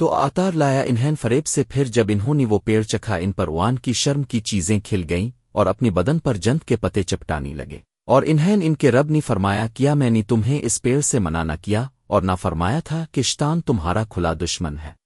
تو آتار لایا انہیں فریب سے پھر جب انہوں نے وہ پیڑ چکھا ان پر وان کی شرم کی چیزیں کھل گئیں اور اپنی بدن پر جنت کے پتے چپٹانے لگے۔ اور انہیں ان کے رب نے فرمایا، کیا میں نے تمہیں اس پیڑ سے منع نہ کیا اور نہ فرمایا تھا کہ شتان تمہارا کھلا دشمن ہے؟